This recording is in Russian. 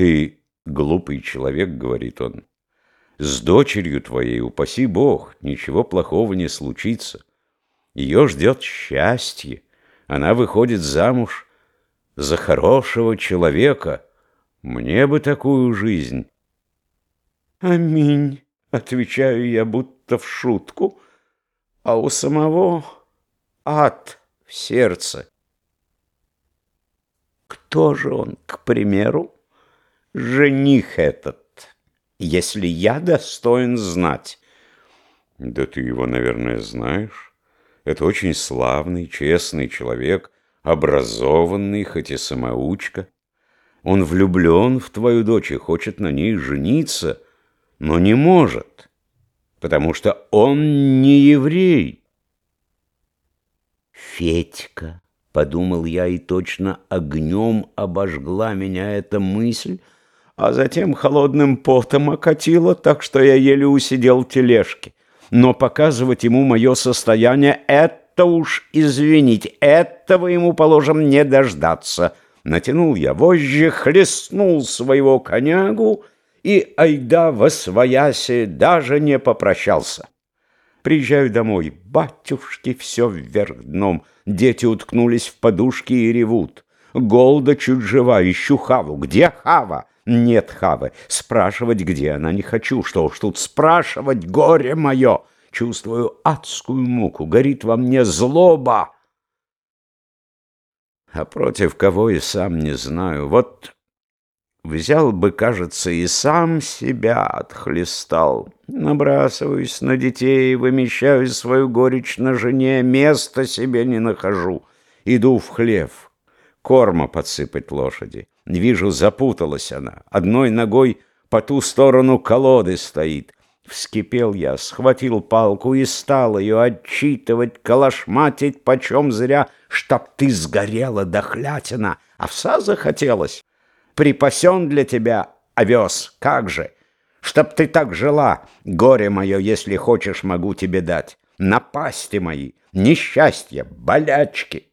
Ты глупый человек, говорит он. С дочерью твоей, упаси Бог, ничего плохого не случится. Ее ждет счастье. Она выходит замуж за хорошего человека. Мне бы такую жизнь. Аминь, отвечаю я, будто в шутку, а у самого ад в сердце. Кто же он, к примеру, жених этот, если я достоин знать? Да ты его, наверное, знаешь. Это очень славный, честный человек, образованный, хоть и самоучка. Он влюблен в твою дочь и хочет на ней жениться, но не может, потому что он не еврей. Федька. Подумал я, и точно огнем обожгла меня эта мысль, а затем холодным потом окатила, так что я еле усидел в тележке. Но показывать ему мое состояние — это уж извинить, этого ему, положим, не дождаться. Натянул я вожжи, хлестнул своего конягу и, айда во свояси, даже не попрощался. Приезжаю домой, батюшки, все вверх дном. Дети уткнулись в подушки и ревут. Голда чуть жива, ищу Хаву. Где Хава? Нет Хавы. Спрашивать, где она, не хочу. Что уж тут спрашивать, горе мое. Чувствую адскую муку, горит во мне злоба. А против кого и сам не знаю. Вот Взял бы, кажется, и сам себя отхлестал. Набрасываюсь на детей, вымещаю свою горечь на жене, места себе не нахожу. Иду в хлев, корма подсыпать лошади. Вижу, запуталась она, одной ногой по ту сторону колоды стоит. Вскипел я, схватил палку и стал ее отчитывать, калашматить почем зря, чтоб ты сгорела дохлятина, овса захотелось припасен для тебя овес, как же? Чтоб ты так жила, горе мое, если хочешь, могу тебе дать. Напасти мои, несчастья, болячки.